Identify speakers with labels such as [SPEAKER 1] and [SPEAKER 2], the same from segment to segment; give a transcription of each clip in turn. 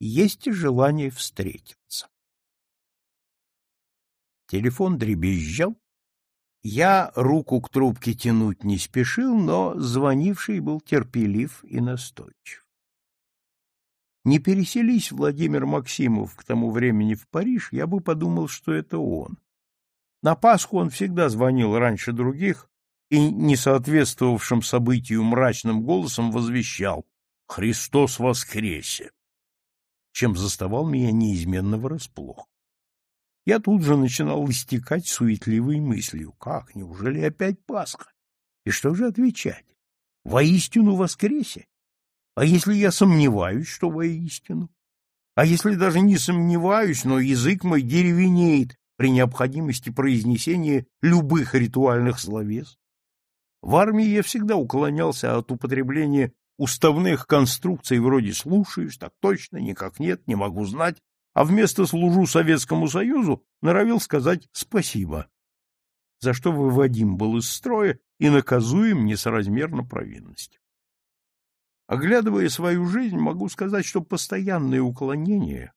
[SPEAKER 1] есть желание встретиться. Телефон дребезжал. Я руку к трубке тянуть не спешил, но звонивший был терпелив и настойчив. Не переселись Владимир Максимов к тому времени в Париж, я бы подумал, что это он. На Пасху он всегда звонил раньше других и, не соответствовавшим событию мрачным голосом, возвещал «Христос воскресе!», чем заставал меня неизменно врасплох. Я тут же начинал истекать суетливой мыслью. Как, неужели опять Пасха? И что же отвечать? Воистину воскресе? А если я сомневаюсь, что воистину? А если даже не сомневаюсь, но язык мой деревенеет при необходимости произнесения любых ритуальных словес? В армии я всегда уклонялся от употребления уставных конструкций вроде «слушаюсь», «так точно», «никак нет», «не могу знать», а вместо «служу Советскому Союзу» норовил сказать «спасибо», за что выводим был из строя и наказуем несоразмерно провинность. Оглядывая свою жизнь, могу сказать, что постоянное уклонение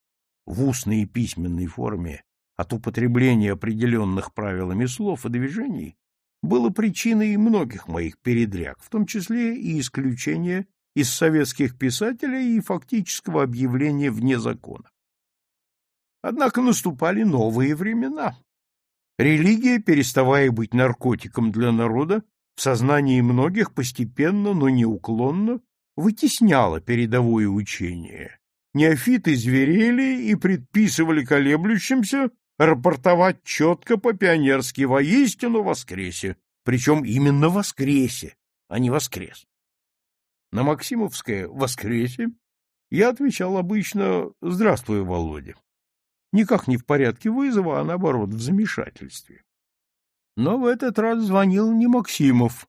[SPEAKER 1] в устной и письменной форме от употребления определенных правилами слов и движений было причиной многих моих передряг, в том числе и исключения из советских писателей и фактического объявления вне закона. Однако наступали новые времена. Религия, переставая быть наркотиком для народа, в сознании многих постепенно, но неуклонно вытесняло передовое учение. Неофиты зверели и предписывали колеблющимся рапортовать четко по-пионерски воистину воскресе, причем именно воскресе, а не воскрес. На Максимовское «воскресе» я отвечал обычно «Здравствуй, Володя». Никак не в порядке вызова, а наоборот, в замешательстве. Но в этот раз звонил не Максимов,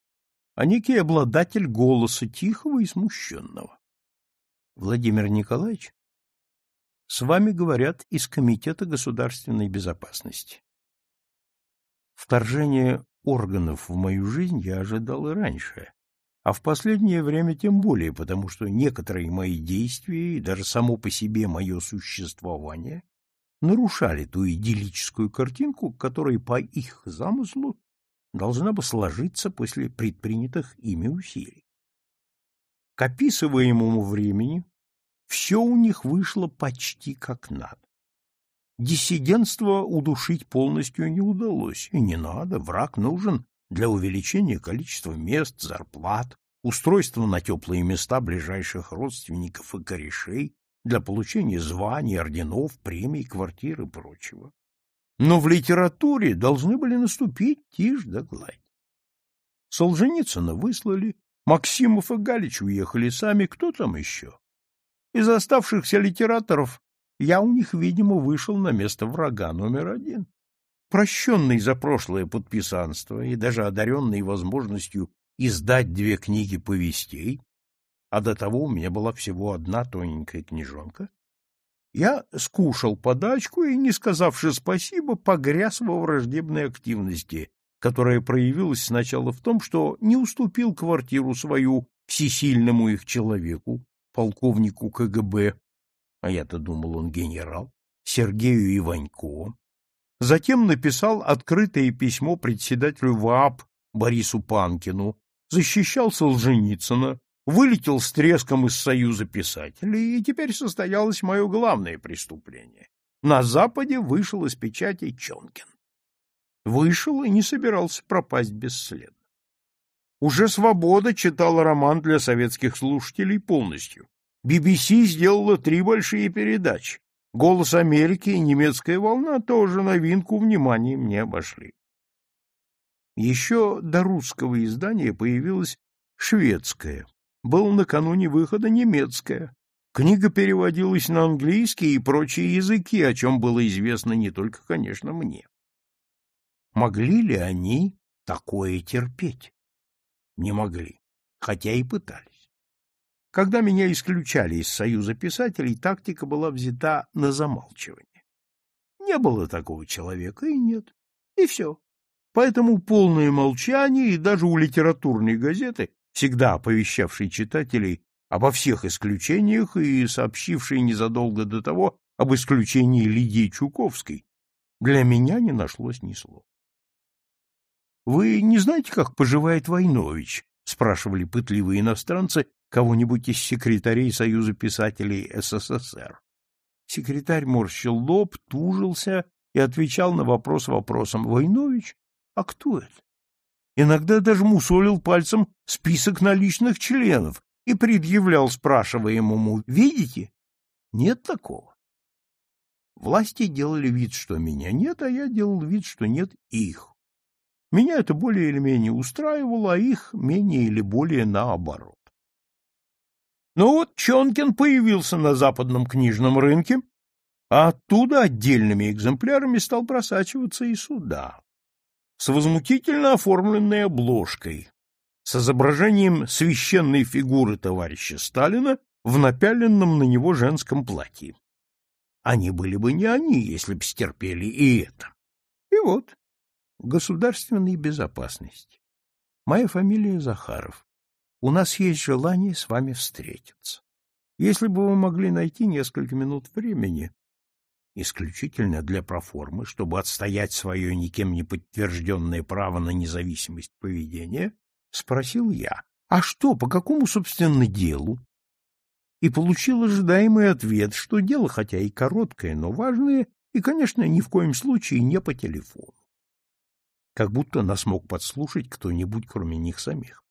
[SPEAKER 1] а некий обладатель голоса тихого и смущенного. — Владимир Николаевич, с вами говорят из Комитета государственной безопасности. Вторжение органов в мою жизнь я ожидал и раньше, а в последнее время тем более, потому что некоторые мои действия и даже само по себе мое существование нарушали ту идиллическую картинку, которая по их замыслу должна бы сложиться после предпринятых ими усилий. К описываемому времени все у них вышло почти как надо. Диссидентство удушить полностью не удалось, и не надо, враг нужен для увеличения количества мест, зарплат, устройства на теплые места ближайших родственников и корешей, для получения званий, орденов, премий, квартир и прочего но в литературе должны были наступить тишь да гладь. Солженицына выслали, Максимов и Галич уехали сами, кто там еще? Из оставшихся литераторов я у них, видимо, вышел на место врага номер один. Прощенный за прошлое подписанство и даже одаренный возможностью издать две книги повестей, а до того у меня была всего одна тоненькая книжонка, я скушал подачку и, не сказавши спасибо, погряз во враждебной активности, которая проявилась сначала в том, что не уступил квартиру свою всесильному их человеку, полковнику КГБ, а я-то думал, он генерал, Сергею Иванько. Затем написал открытое письмо председателю ВАП Борису Панкину, защищал Солженицына, вылетел с треском из Союза писателей, и теперь состоялось мое главное преступление. На Западе вышел из печати Чонкин. Вышел и не собирался пропасть бесследно. Уже «Свобода» читала роман для советских слушателей полностью. BBC сделала три большие передачи. «Голос Америки» и «Немецкая волна» тоже новинку вниманием не обошли. Еще до русского издания появилась шведская, был накануне выхода немецкая. Книга переводилась на английский и прочие языки, о чем было известно не только, конечно, мне. Могли ли они такое терпеть? Не могли, хотя и пытались. Когда меня исключали из Союза писателей, тактика была взята на замалчивание. Не было такого человека и нет. И все. Поэтому полное молчание, и даже у литературной газеты всегда оповещавший читателей обо всех исключениях и сообщивший незадолго до того об исключении Лидии Чуковской, для меня не нашлось ни слова. — Вы не знаете, как поживает Войнович? — спрашивали пытливые иностранцы кого-нибудь из секретарей Союза писателей СССР. Секретарь морщил лоб, тужился и отвечал на вопрос вопросом. — Войнович? А кто это? Иногда даже мусолил пальцем список наличных членов и предъявлял спрашиваемому «Видите?» Нет такого. Власти делали вид, что меня нет, а я делал вид, что нет их. Меня это более или менее устраивало, а их менее или более наоборот. Но ну вот Чонкин появился на западном книжном рынке, а оттуда отдельными экземплярами стал просачиваться и сюда, с возмутительно оформленной обложкой, с изображением священной фигуры товарища Сталина в напяленном на него женском платье. Они были бы не они, если б стерпели и это. И вот, государственной безопасности. Моя фамилия Захаров. У нас есть желание с вами встретиться. Если бы вы могли найти несколько минут времени, исключительно для проформы, чтобы отстоять свое никем не подтвержденное право на независимость поведения, спросил я. А что, по какому, собственно, делу? И получил ожидаемый ответ, что дело хотя и короткое, но важное, и, конечно, ни в коем случае не по телефону как будто нас мог подслушать кто-нибудь, кроме них самих.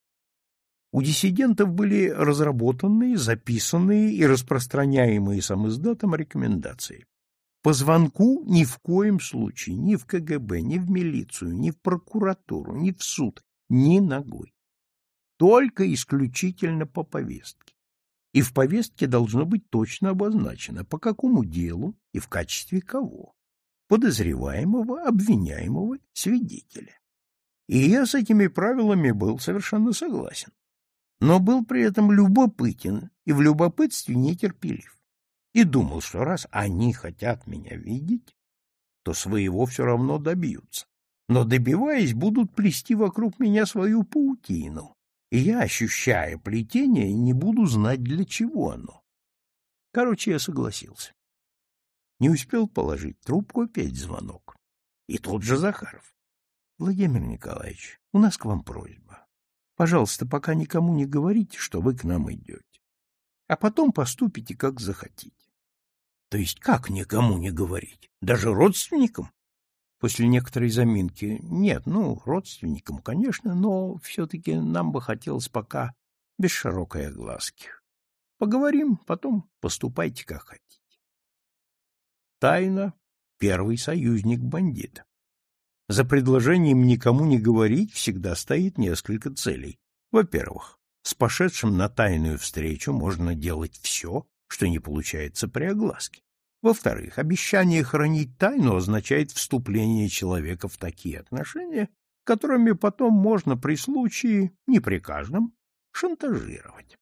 [SPEAKER 1] У диссидентов были разработанные, записанные и распространяемые сам издатом рекомендации. По звонку ни в коем случае, ни в КГБ, ни в милицию, ни в прокуратуру, ни в суд, ни ногой. Только исключительно по повестке. И в повестке должно быть точно обозначено, по какому делу и в качестве кого подозреваемого, обвиняемого, свидетеля. И я с этими правилами был совершенно согласен, но был при этом любопытен и в любопытстве нетерпелив. И думал, что раз они хотят меня видеть, то своего все равно добьются. Но добиваясь, будут плести вокруг меня свою паутину, и я, ощущая плетение, не буду знать, для чего оно. Короче, я согласился. Не успел положить трубку, опять звонок. И тут же Захаров. — Владимир Николаевич, у нас к вам просьба. Пожалуйста, пока никому не говорите, что вы к нам идете. А потом поступите, как захотите. — То есть как никому не говорить? Даже родственникам? После некоторой заминки. Нет, ну, родственникам, конечно, но все-таки нам бы хотелось пока без широкой огласки. Поговорим, потом поступайте, как хотите. Тайна — первый союзник бандита. За предложением никому не говорить всегда стоит несколько целей. Во-первых, с пошедшим на тайную встречу можно делать все, что не получается при огласке. Во-вторых, обещание хранить тайну означает вступление человека в такие отношения, которыми потом можно при случае, не при каждом, шантажировать.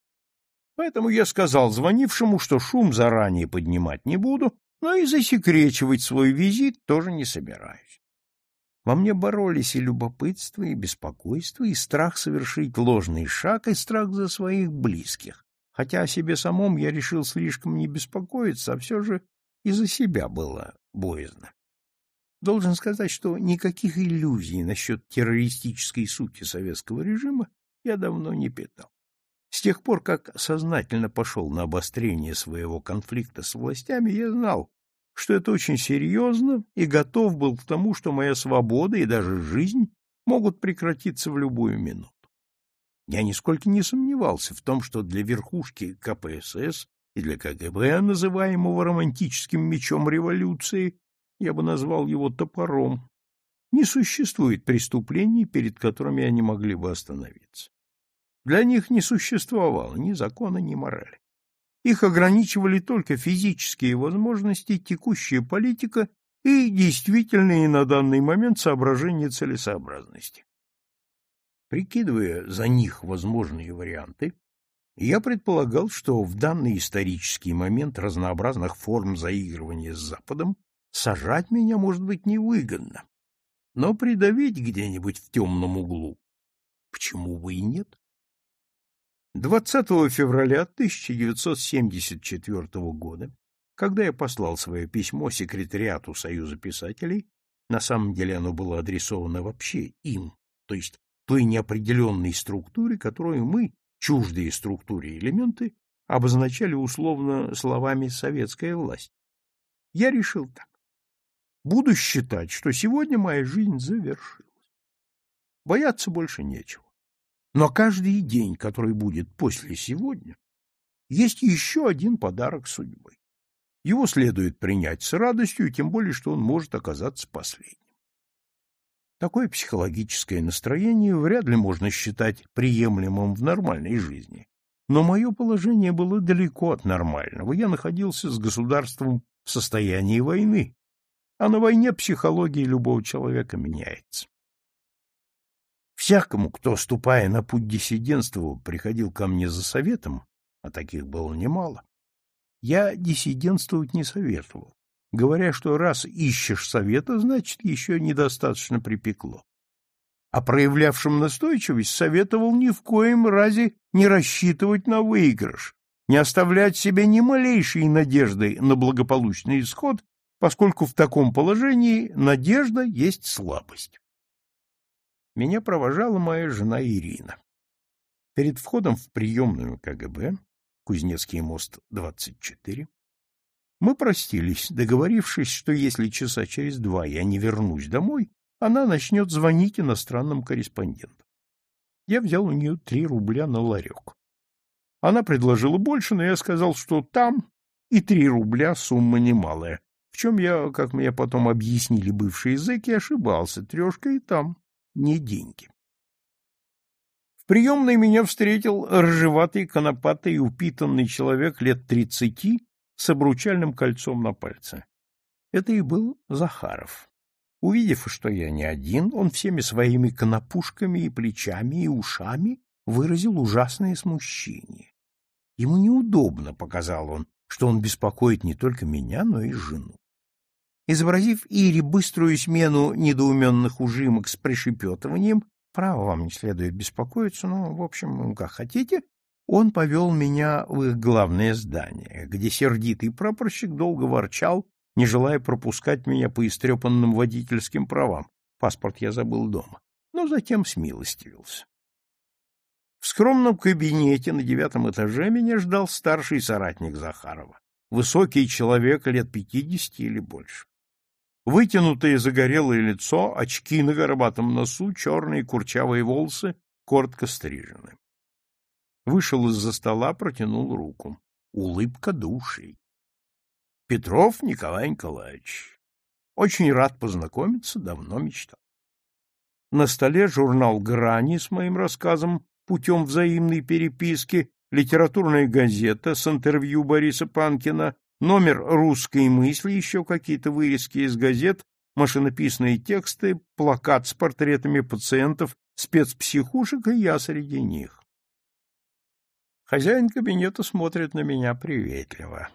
[SPEAKER 1] Поэтому я сказал звонившему, что шум заранее поднимать не буду, но и засекречивать свой визит тоже не собираюсь. Во мне боролись и любопытство, и беспокойство, и страх совершить ложный шаг, и страх за своих близких. Хотя о себе самом я решил слишком не беспокоиться, а все же и за себя было боязно. Должен сказать, что никаких иллюзий насчет террористической сути советского режима я давно не питал. С тех пор, как сознательно пошел на обострение своего конфликта с властями, я знал, что это очень серьезно и готов был к тому, что моя свобода и даже жизнь могут прекратиться в любую минуту. Я нисколько не сомневался в том, что для верхушки КПСС и для КГБ, называемого романтическим мечом революции, я бы назвал его топором, не существует преступлений, перед которыми они могли бы остановиться. Для них не существовало ни закона, ни морали. Их ограничивали только физические возможности, текущая политика и действительные на данный момент соображения целесообразности. Прикидывая за них возможные варианты, я предполагал, что в данный исторический момент разнообразных форм заигрывания с Западом сажать меня может быть невыгодно, но придавить где-нибудь в темном углу почему бы и нет? 20 февраля 1974 года, когда я послал свое письмо секретариату Союза писателей, на самом деле оно было адресовано вообще им, то есть той неопределенной структуре, которую мы, чуждые структуре элементы, обозначали условно словами «советская власть». Я решил так. Буду считать, что сегодня моя жизнь завершилась. Бояться больше нечего. Но каждый день, который будет после сегодня, есть еще один подарок судьбы. Его следует принять с радостью, тем более, что он может оказаться последним. Такое психологическое настроение вряд ли можно считать приемлемым в нормальной жизни. Но мое положение было далеко от нормального. Я находился с государством в состоянии войны, а на войне психология любого человека меняется. Всякому, кто, ступая на путь диссидентства, приходил ко мне за советом, а таких было немало, я диссидентствовать не советовал говоря, что раз ищешь совета, значит, еще недостаточно припекло. А проявлявшим настойчивость советовал ни в коем разе не рассчитывать на выигрыш, не оставлять себе ни малейшей надежды на благополучный исход, поскольку в таком положении надежда есть слабость. Меня провожала моя жена Ирина. Перед входом в приемную КГБ, Кузнецкий мост, 24, мы простились, договорившись, что если часа через два я не вернусь домой, она начнет звонить иностранным корреспондентам. Я взял у нее три рубля на ларек. Она предложила больше, но я сказал, что там и три рубля сумма немалая, в чем я, как мне потом объяснили бывшие зэки, ошибался. Трешка и там не деньги. В приемной меня встретил рыжеватый, конопатый, упитанный человек лет тридцати с обручальным кольцом на пальце. Это и был Захаров. Увидев, что я не один, он всеми своими конопушками и плечами и ушами выразил ужасное смущение. Ему неудобно, показал он, что он беспокоит не только меня, но и жену. Изобразив Ире быструю смену недоуменных ужимок с пришепетыванием, право вам не следует беспокоиться, но, в общем, как хотите, он повел меня в их главное здание, где сердитый прапорщик долго ворчал, не желая пропускать меня по истрепанным водительским правам. Паспорт я забыл дома, но затем смилостивился. В скромном кабинете на девятом этаже меня ждал старший соратник Захарова, высокий человек лет пятидесяти или больше. Вытянутое загорелое лицо, очки на горбатом носу, черные курчавые волосы, коротко стрижены вышел из-за стола, протянул руку. Улыбка души. Петров Николай Николаевич. Очень рад познакомиться, давно мечтал. На столе журнал «Грани» с моим рассказом путем взаимной переписки, литературная газета с интервью Бориса Панкина, номер «Русской мысли», еще какие-то вырезки из газет, машинописные тексты, плакат с портретами пациентов, спецпсихушек и я среди них. Хозяин кабинета смотрит на меня приветливо.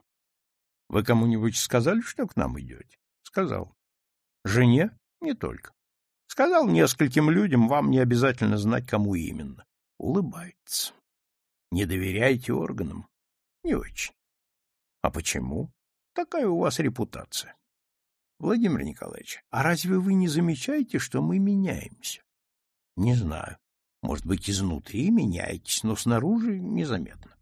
[SPEAKER 1] — Вы кому-нибудь сказали, что к нам идете? — Сказал. — Жене? — Не только. — Сказал нескольким людям, вам не обязательно знать, кому именно. Улыбается. — Не доверяйте органам? — Не очень. — А почему? Такая у вас репутация. — Владимир Николаевич, а разве вы не замечаете, что мы меняемся? — Не знаю. Может быть, изнутри меняетесь, но снаружи незаметно.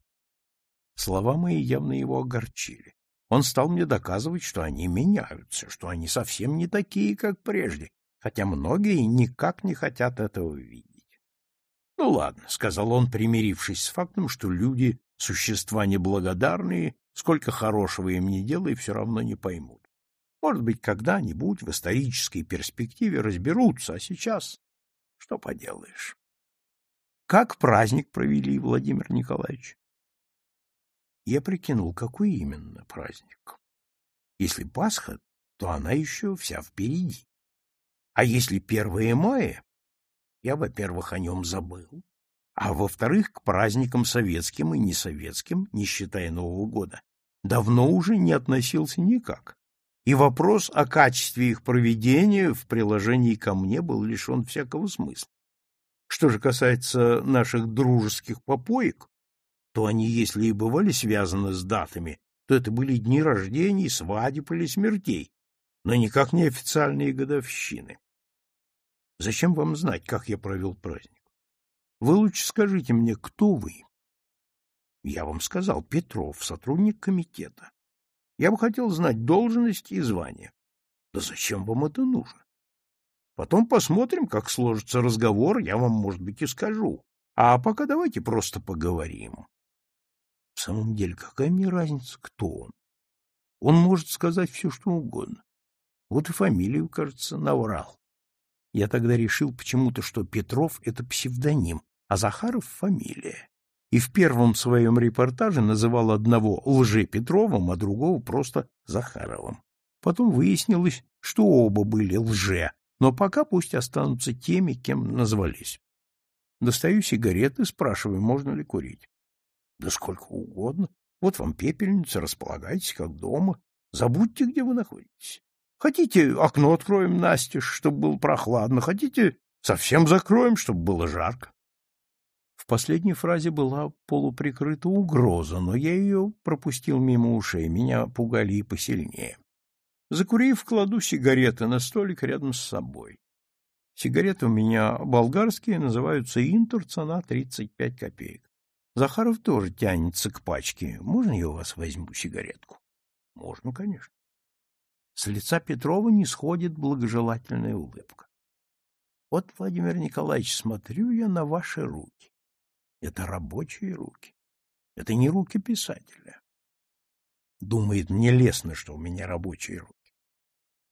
[SPEAKER 1] Слова мои явно его огорчили. Он стал мне доказывать, что они меняются, что они совсем не такие, как прежде, хотя многие никак не хотят этого видеть. — Ну ладно, — сказал он, примирившись с фактом, что люди — существа неблагодарные, сколько хорошего им не делай, все равно не поймут. Может быть, когда-нибудь в исторической перспективе разберутся, а сейчас что поделаешь. Как праздник провели, Владимир Николаевич? Я прикинул, какой именно праздник. Если Пасха, то она еще вся впереди. А если первое мая, я, во-первых, о нем забыл, а во-вторых, к праздникам советским и несоветским, не считая Нового года, давно уже не относился никак. И вопрос о качестве их проведения в приложении ко мне был лишен всякого смысла. Что же касается наших дружеских попоек, то они, если и бывали связаны с датами, то это были дни рождений, свадеб или смертей, но никак не официальные годовщины. Зачем вам знать, как я провел праздник? Вы лучше скажите мне, кто вы? Я вам сказал, Петров, сотрудник комитета. Я бы хотел знать должность и звание. Да зачем вам это нужно? Потом посмотрим, как сложится разговор, я вам, может быть, и скажу. А пока давайте просто поговорим. В самом деле, какая мне разница, кто он? Он может сказать все, что угодно. Вот и фамилию, кажется, наврал. Я тогда решил почему-то, что Петров — это псевдоним, а Захаров — фамилия. И в первом своем репортаже называл одного лже-Петровым, а другого просто Захаровым. Потом выяснилось, что оба были лже, но пока пусть останутся теми, кем назвались. Достаю сигареты, спрашиваю, можно ли курить. Да сколько угодно. Вот вам пепельница, располагайтесь, как дома. Забудьте, где вы находитесь. Хотите, окно откроем настежь, чтобы было прохладно. Хотите, совсем закроем, чтобы было жарко. В последней фразе была полуприкрыта угроза, но я ее пропустил мимо ушей, меня пугали и посильнее. Закурив, кладу сигареты на столик рядом с собой. Сигареты у меня болгарские, называются «Интер», цена 35 копеек. Захаров тоже тянется к пачке. Можно я у вас возьму сигаретку? Можно, конечно. С лица Петрова не сходит благожелательная улыбка. Вот, Владимир Николаевич, смотрю я на ваши руки. Это рабочие руки. Это не руки писателя. Думает, мне лестно, что у меня рабочие руки.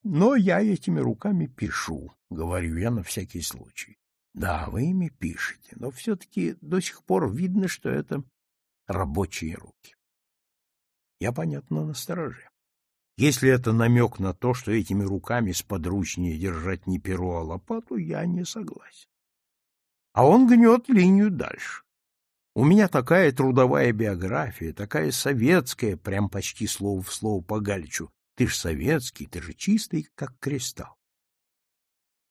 [SPEAKER 1] Но я этими руками пишу, говорю я на всякий случай. Да, вы ими пишете, но все-таки до сих пор видно, что это рабочие руки. Я, понятно, настороже. Если это намек на то, что этими руками сподручнее держать не перо, а лопату, я не согласен. А он гнет линию дальше. У меня такая трудовая биография, такая советская, прям почти слово в слово по Галичу. Ты ж советский, ты же чистый, как кристалл.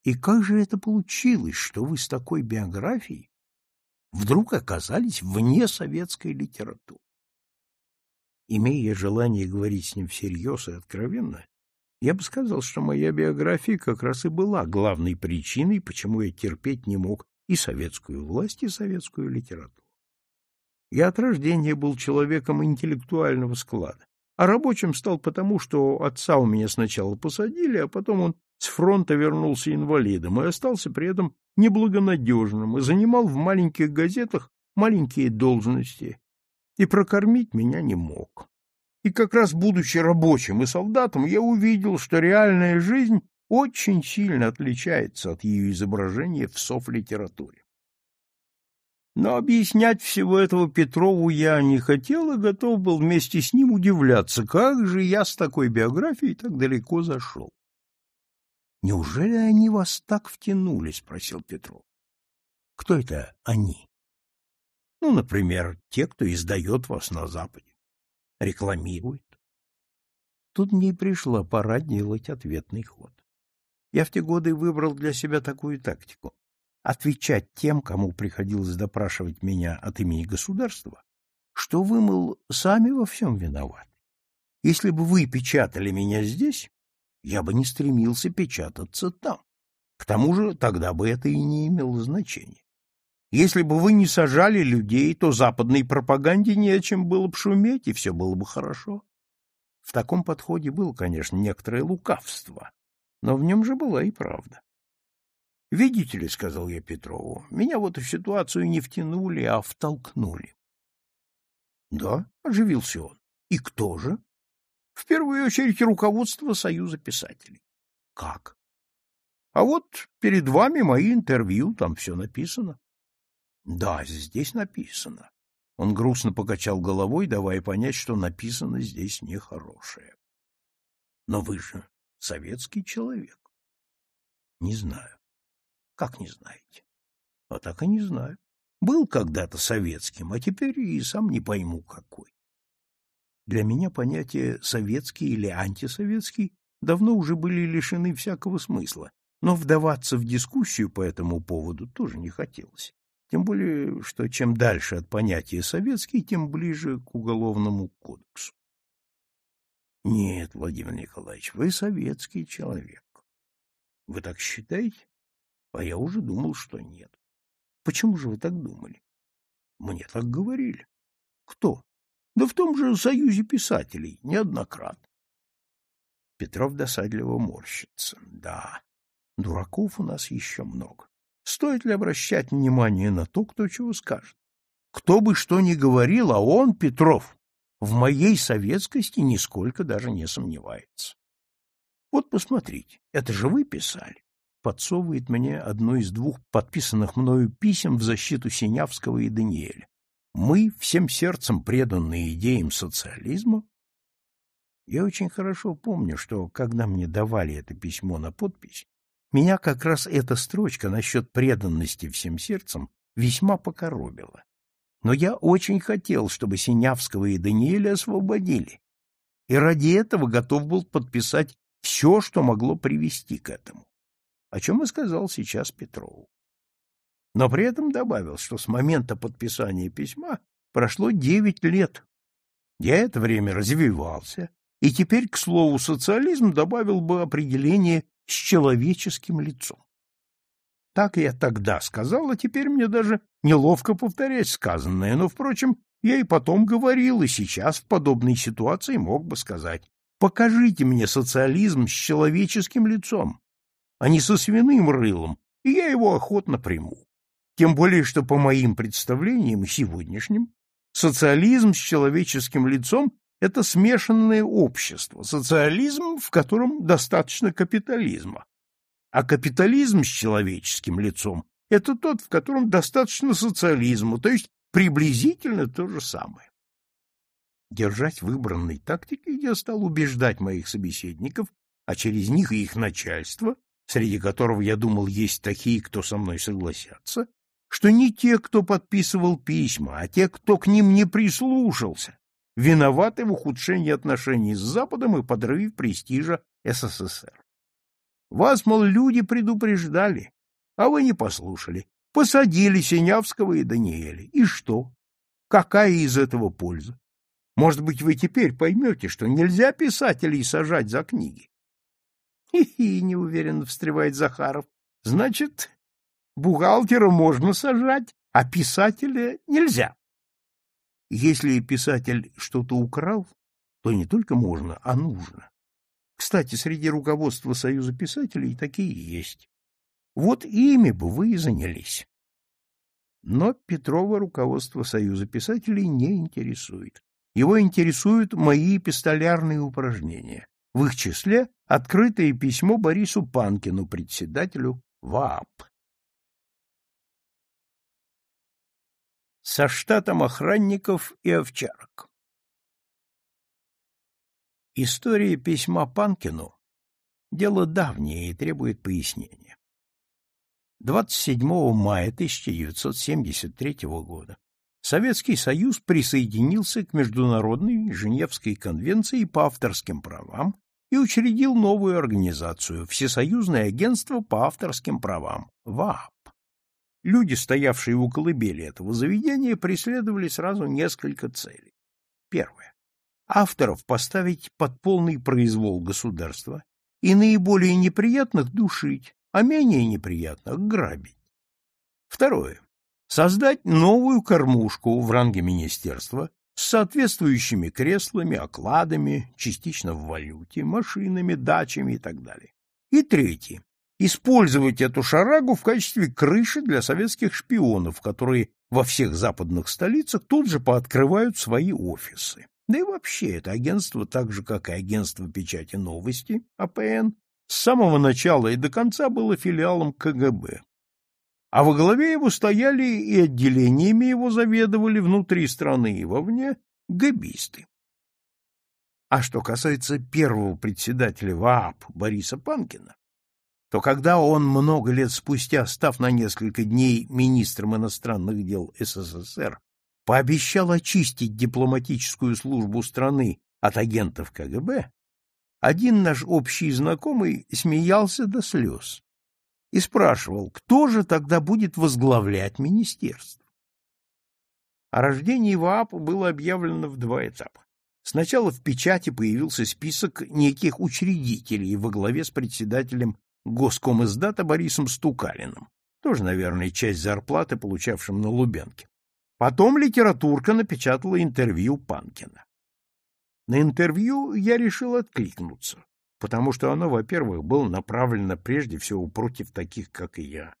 [SPEAKER 1] И как же это получилось, что вы с такой биографией вдруг оказались вне советской литературы? Имея желание говорить с ним всерьез и откровенно, я бы сказал, что моя биография как раз и была главной причиной, почему я терпеть не мог и советскую власть, и советскую литературу. Я от рождения был человеком интеллектуального склада, а рабочим стал потому, что отца у меня сначала посадили, а потом он с фронта вернулся инвалидом и остался при этом неблагонадежным и занимал в маленьких газетах маленькие должности, и прокормить меня не мог. И как раз будучи рабочим и солдатом, я увидел, что реальная жизнь очень сильно отличается от ее изображения в софлитературе. Но объяснять всего этого Петрову я не хотел и готов был вместе с ним удивляться, как же я с такой биографией так далеко зашел. Неужели они вас так втянули? спросил Петров. Кто это они? Ну, например, те, кто издает вас на Западе, рекламирует. Тут мне и пришла пора делать ответный ход. Я в те годы выбрал для себя такую тактику — отвечать тем, кому приходилось допрашивать меня от имени государства, что вы, мол, сами во всем виноваты. Если бы вы печатали меня здесь, я бы не стремился печататься там. К тому же тогда бы это и не имело значения. Если бы вы не сажали людей, то западной пропаганде не о чем было бы шуметь, и все было бы хорошо. В таком подходе было, конечно, некоторое лукавство, но в нем же была и правда. — Видите ли, — сказал я Петрову, — меня вот в ситуацию не втянули, а втолкнули. — Да, — оживился он. — И кто же? В первую очередь руководство Союза писателей. Как? А вот перед вами мои интервью, там все написано. Да, здесь написано. Он грустно покачал головой, давая понять, что написано здесь нехорошее. Но вы же советский человек. Не знаю. Как не знаете? А так и не знаю. Был когда-то советским, а теперь и сам не пойму, какой. Для меня понятия «советский» или «антисоветский» давно уже были лишены всякого смысла, но вдаваться в дискуссию по этому поводу тоже не хотелось. Тем более, что чем дальше от понятия «советский», тем ближе к Уголовному кодексу. Нет, Владимир Николаевич, вы советский человек. Вы так считаете? А я уже думал, что нет. Почему же вы так думали? Мне так говорили. Кто? Да в том же Союзе писателей, неоднократно. Петров досадливо морщится. Да, дураков у нас еще много. Стоит ли обращать внимание на то, кто чего скажет? Кто бы что ни говорил, а он, Петров, в моей советскости нисколько даже не сомневается. Вот посмотрите, это же вы писали. Подсовывает мне одно из двух подписанных мною писем в защиту Синявского и Даниэля. Мы, всем сердцем преданные идеям социализма, я очень хорошо помню, что, когда мне давали это письмо на подпись, меня как раз эта строчка насчет преданности всем сердцем весьма покоробила. Но я очень хотел, чтобы Синявского и Даниэля освободили, и ради этого готов был подписать все, что могло привести к этому, о чем и сказал сейчас Петрову. Но при этом добавил, что с момента подписания письма прошло девять лет. Я это время развивался, и теперь, к слову, социализм добавил бы определение с человеческим лицом. Так я тогда сказал, а теперь мне даже неловко повторять сказанное, но, впрочем, я и потом говорил, и сейчас в подобной ситуации мог бы сказать, покажите мне социализм с человеческим лицом, а не со свиным рылом, и я его охотно приму. Тем более, что по моим представлениям сегодняшним социализм с человеческим лицом — это смешанное общество, социализм, в котором достаточно капитализма, а капитализм с человеческим лицом — это тот, в котором достаточно социализма, то есть приблизительно то же самое. Держать выбранной тактикой я стал убеждать моих собеседников, а через них и их начальство, среди которого, я думал, есть такие, кто со мной согласятся, что не те, кто подписывал письма, а те, кто к ним не прислушался, виноваты в ухудшении отношений с Западом и подрыве престижа СССР. Вас, мол, люди предупреждали, а вы не послушали. Посадили Синявского и Даниэля. И что? Какая из этого польза? Может быть, вы теперь поймете, что нельзя писателей сажать за книги? Хи-хи, неуверенно встревает Захаров. Значит, бухгалтера можно сажать, а писателя нельзя. Если писатель что-то украл, то не только можно, а нужно. Кстати, среди руководства Союза писателей такие есть. Вот ими бы вы и занялись. Но Петрова руководство Союза писателей не интересует. Его интересуют мои эпистолярные упражнения. В их числе открытое письмо Борису Панкину, председателю ВААП. Со штатом охранников и овчарок. История письма Панкину — дело давнее и требует пояснения. 27 мая 1973 года Советский Союз присоединился к Международной Женевской конвенции по авторским правам и учредил новую организацию Всесоюзное агентство по авторским правам ВААП. Люди, стоявшие у колыбели этого заведения, преследовали сразу несколько целей. Первое авторов поставить под полный произвол государства и наиболее неприятных душить, а менее неприятных грабить. Второе. Создать новую кормушку в ранге министерства с соответствующими креслами, окладами, частично в валюте, машинами, дачами и так далее. И третье. Использовать эту шарагу в качестве крыши для советских шпионов, которые во всех западных столицах тут же пооткрывают свои офисы. Да и вообще это агентство, так же как и агентство печати новости, АПН, с самого начала и до конца было филиалом КГБ. А во главе его стояли и отделениями его заведовали внутри страны и вовне габисты. А что касается первого председателя ВААП Бориса Панкина, то когда он много лет спустя, став на несколько дней министром иностранных дел СССР, пообещал очистить дипломатическую службу страны от агентов КГБ, один наш общий знакомый смеялся до слез. И спрашивал, кто же тогда будет возглавлять министерство. О рождении ВААП было объявлено в два этапа. Сначала в печати появился список неких учредителей во главе с председателем Госкомиздата Борисом Стукалиным, тоже, наверное, часть зарплаты, получавшим на Лубенке. Потом литературка напечатала интервью Панкина. На интервью я решил откликнуться, потому что оно, во-первых, было направлено прежде всего против таких, как и я,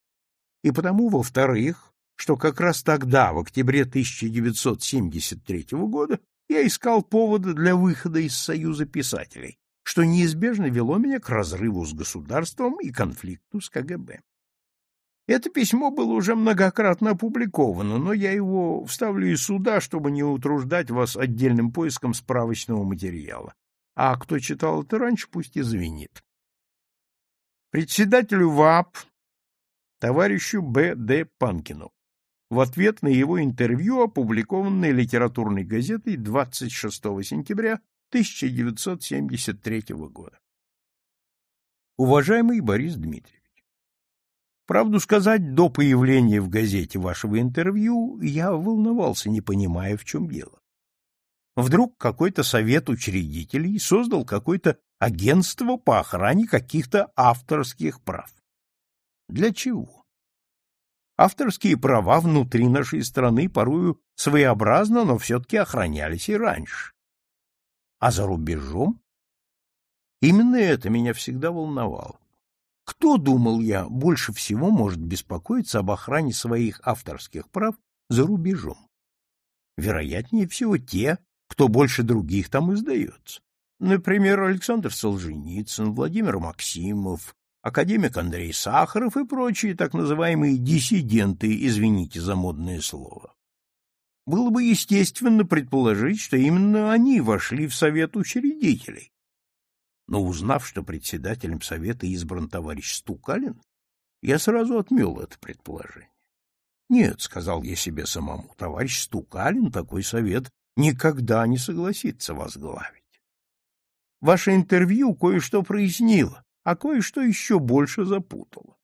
[SPEAKER 1] и потому, во-вторых, что как раз тогда, в октябре 1973 года, я искал повода для выхода из Союза писателей, что неизбежно вело меня к разрыву с государством и конфликту с КГБ. Это письмо было уже многократно опубликовано, но я его вставлю из суда, чтобы не утруждать вас отдельным поиском справочного материала. А кто читал это раньше, пусть извинит. Председателю ВАП, товарищу Б. Д. Панкину, в ответ на его интервью, опубликованное литературной газетой 26 сентября 1973 года. Уважаемый Борис Дмитриевич, Правду сказать, до появления в газете вашего интервью я волновался, не понимая, в чем дело. Вдруг какой-то совет учредителей создал какое-то агентство по охране каких-то авторских прав. Для чего? Авторские права внутри нашей страны порою своеобразно, но все-таки охранялись и раньше. А за рубежом? Именно это меня всегда волновало. Кто, думал я, больше всего может беспокоиться об охране своих авторских прав за рубежом? Вероятнее всего те, кто больше других там издается. Например, Александр Солженицын, Владимир Максимов, академик Андрей Сахаров и прочие так называемые диссиденты, извините за модное слово. Было бы естественно предположить, что именно они вошли в совет учредителей, но узнав, что председателем совета избран товарищ Стукалин, я сразу отмел это предположение. Нет, сказал я себе самому, товарищ Стукалин такой совет никогда не согласится возглавить. Ваше интервью кое-что прояснило, а кое-что еще больше запутало.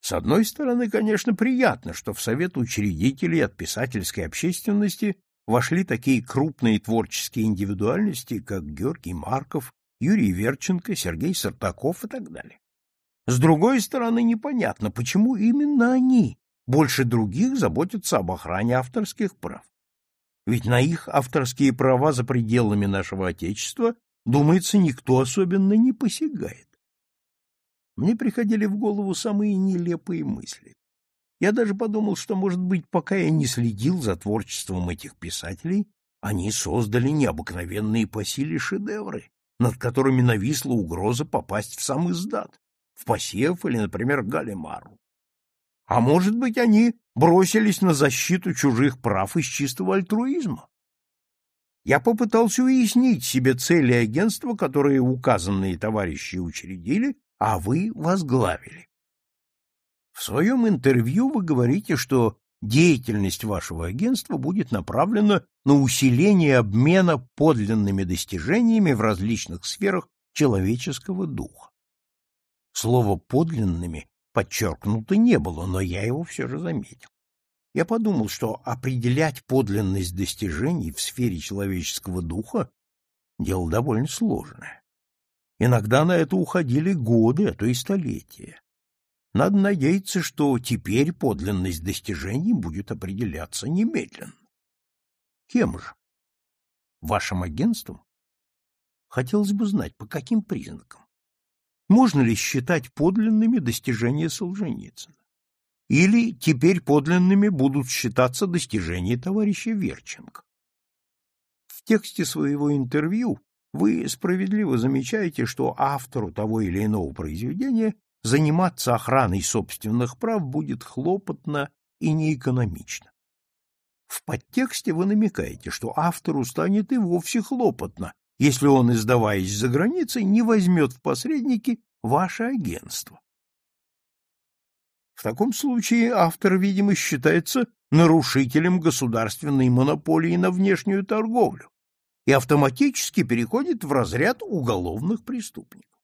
[SPEAKER 1] С одной стороны, конечно, приятно, что в совет учредителей от писательской общественности вошли такие крупные творческие индивидуальности, как Георгий Марков, Юрий Верченко, Сергей Сартаков и так далее. С другой стороны, непонятно, почему именно они больше других заботятся об охране авторских прав. Ведь на их авторские права за пределами нашего Отечества, думается, никто особенно не посягает. Мне приходили в голову самые нелепые мысли. Я даже подумал, что, может быть, пока я не следил за творчеством этих писателей, они создали необыкновенные по силе шедевры, над которыми нависла угроза попасть в сам издат, в посев или, например, Галимару. А может быть, они бросились на защиту чужих прав из чистого альтруизма? Я попытался уяснить себе цели агентства, которые указанные товарищи учредили, а вы возглавили. В своем интервью вы говорите, что деятельность вашего агентства будет направлена на усиление обмена подлинными достижениями в различных сферах человеческого духа. Слово «подлинными» подчеркнуто не было, но я его все же заметил. Я подумал, что определять подлинность достижений в сфере человеческого духа — дело довольно сложное. Иногда на это уходили годы, а то и столетия. Надо надеяться, что теперь подлинность достижений будет определяться немедленно. Кем же? Вашим агентством? Хотелось бы знать, по каким признакам. Можно ли считать подлинными достижения Солженицына? Или теперь подлинными будут считаться достижения товарища Верченко? В тексте своего интервью вы справедливо замечаете, что автору того или иного произведения заниматься охраной собственных прав будет хлопотно и неэкономично. В подтексте вы намекаете, что автору станет и вовсе хлопотно, если он, издаваясь за границей, не возьмет в посредники ваше агентство. В таком случае автор, видимо, считается нарушителем государственной монополии на внешнюю торговлю и автоматически переходит в разряд уголовных преступников.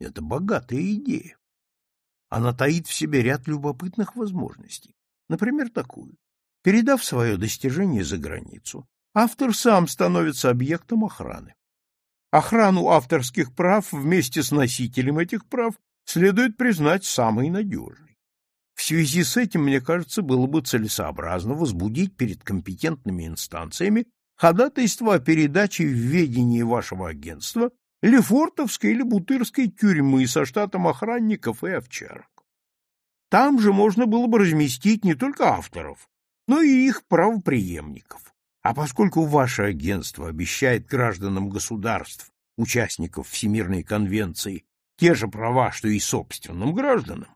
[SPEAKER 1] Это богатая идея. Она таит в себе ряд любопытных возможностей. Например, такую. Передав свое достижение за границу, автор сам становится объектом охраны. Охрану авторских прав вместе с носителем этих прав следует признать самой надежной. В связи с этим, мне кажется, было бы целесообразно возбудить перед компетентными инстанциями ходатайство о передаче в ведение вашего агентства Лефортовской или Бутырской тюрьмы со штатом охранников и овчарок. Там же можно было бы разместить не только авторов, но и их правопреемников. А поскольку ваше агентство обещает гражданам государств, участников Всемирной конвенции, те же права, что и собственным гражданам,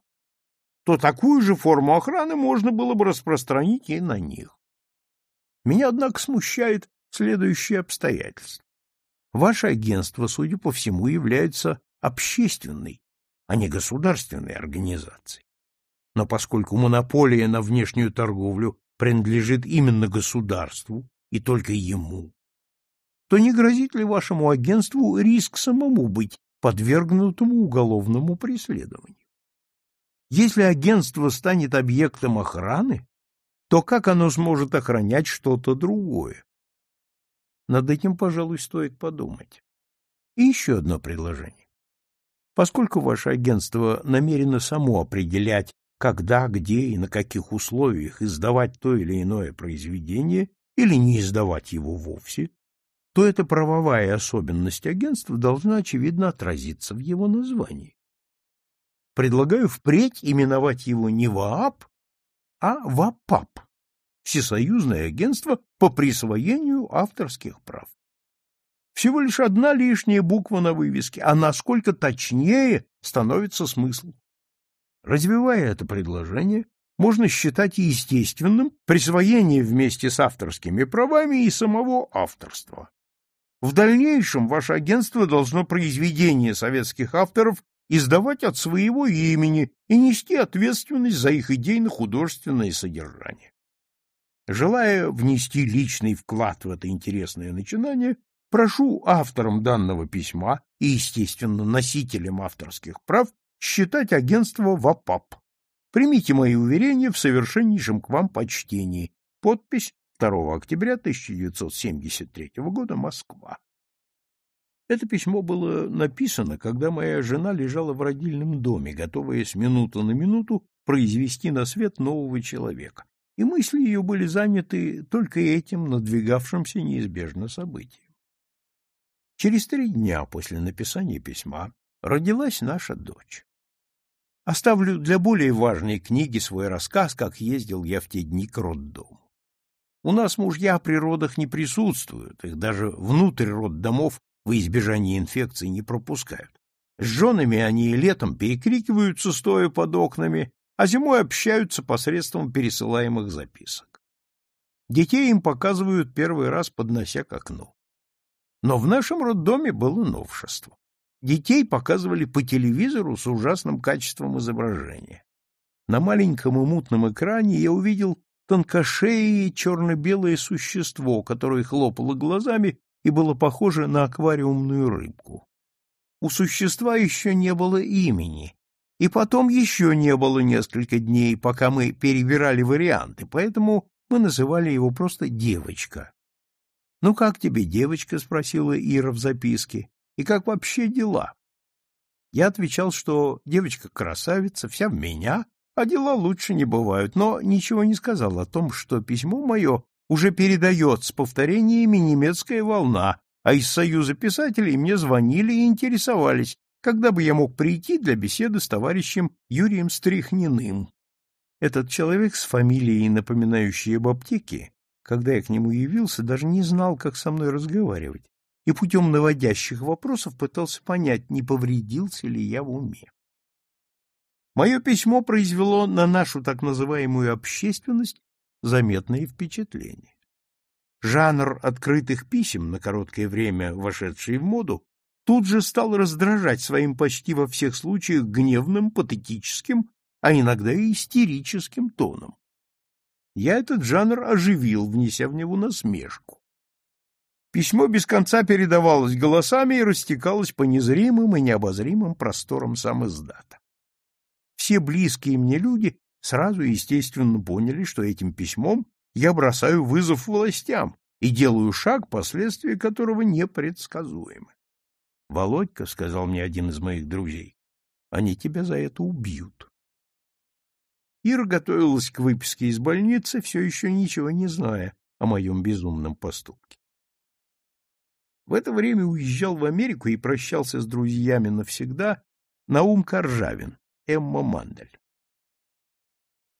[SPEAKER 1] то такую же форму охраны можно было бы распространить и на них. Меня, однако, смущает следующее обстоятельство. Ваше агентство, судя по всему, является общественной, а не государственной организацией. Но поскольку монополия на внешнюю торговлю принадлежит именно государству и только ему, то не грозит ли вашему агентству риск самому быть подвергнутому уголовному преследованию? Если агентство станет объектом охраны, то как оно сможет охранять что-то другое? Над этим, пожалуй, стоит подумать. И еще одно предложение. Поскольку ваше агентство намерено само определять, когда, где и на каких условиях издавать то или иное произведение или не издавать его вовсе, то эта правовая особенность агентства должна, очевидно, отразиться в его названии. Предлагаю впредь именовать его не ВААП, а ВАПАП – Всесоюзное агентство по присвоению авторских прав. Всего лишь одна лишняя буква на вывеске, а насколько точнее становится смысл. Развивая это предложение, можно считать естественным присвоение вместе с авторскими правами и самого авторства. В дальнейшем ваше агентство должно произведения советских авторов издавать от своего имени и нести ответственность за их идейно-художественное содержание. Желая внести личный вклад в это интересное начинание, прошу автором данного письма и, естественно, носителем авторских прав считать агентство ВАПАП. Примите мои уверения в совершеннейшем к вам почтении. Подпись 2 октября 1973 года, Москва. Это письмо было написано, когда моя жена лежала в родильном доме, готовая с минуты на минуту произвести на свет нового человека, и мысли ее были заняты только этим надвигавшимся неизбежно событием. Через три дня после написания письма родилась наша дочь. Оставлю для более важной книги свой рассказ, как ездил я в те дни к роддому. У нас мужья при родах не присутствуют, их даже внутрь роддомов во избежание инфекций не пропускают. С женами они летом перекрикиваются, стоя под окнами, а зимой общаются посредством пересылаемых записок. Детей им показывают первый раз, поднося к окну. Но в нашем роддоме было новшество. Детей показывали по телевизору с ужасным качеством изображения. На маленьком и мутном экране я увидел тонкошеее черно-белое существо, которое хлопало глазами и было похоже на аквариумную рыбку. У существа еще не было имени, и потом еще не было несколько дней, пока мы перебирали варианты, поэтому мы называли его просто «девочка». «Ну как тебе, девочка?» — спросила Ира в записке и как вообще дела? Я отвечал, что девочка красавица, вся в меня, а дела лучше не бывают, но ничего не сказал о том, что письмо мое уже передает с повторениями немецкая волна, а из Союза писателей мне звонили и интересовались, когда бы я мог прийти для беседы с товарищем Юрием Стрихниным. Этот человек с фамилией, напоминающей об аптеке, когда я к нему явился, даже не знал, как со мной разговаривать, и путем наводящих вопросов пытался понять, не повредился ли я в уме. Мое письмо произвело на нашу так называемую общественность заметное впечатление. Жанр открытых писем, на короткое время вошедший в моду, тут же стал раздражать своим почти во всех случаях гневным, патетическим, а иногда и истерическим тоном. Я этот жанр оживил, внеся в него насмешку. Письмо без конца передавалось голосами и растекалось по незримым и необозримым просторам сам издата. все близкие мне люди сразу, естественно, поняли, что этим письмом я бросаю вызов властям и делаю шаг, последствия которого непредсказуемы. — Володька, — сказал мне один из моих друзей, — они тебя за это убьют. Ира готовилась к выписке из больницы, все еще ничего не зная о моем безумном поступке. В это время уезжал в Америку и прощался с друзьями навсегда Наум Коржавин, Эмма Мандель.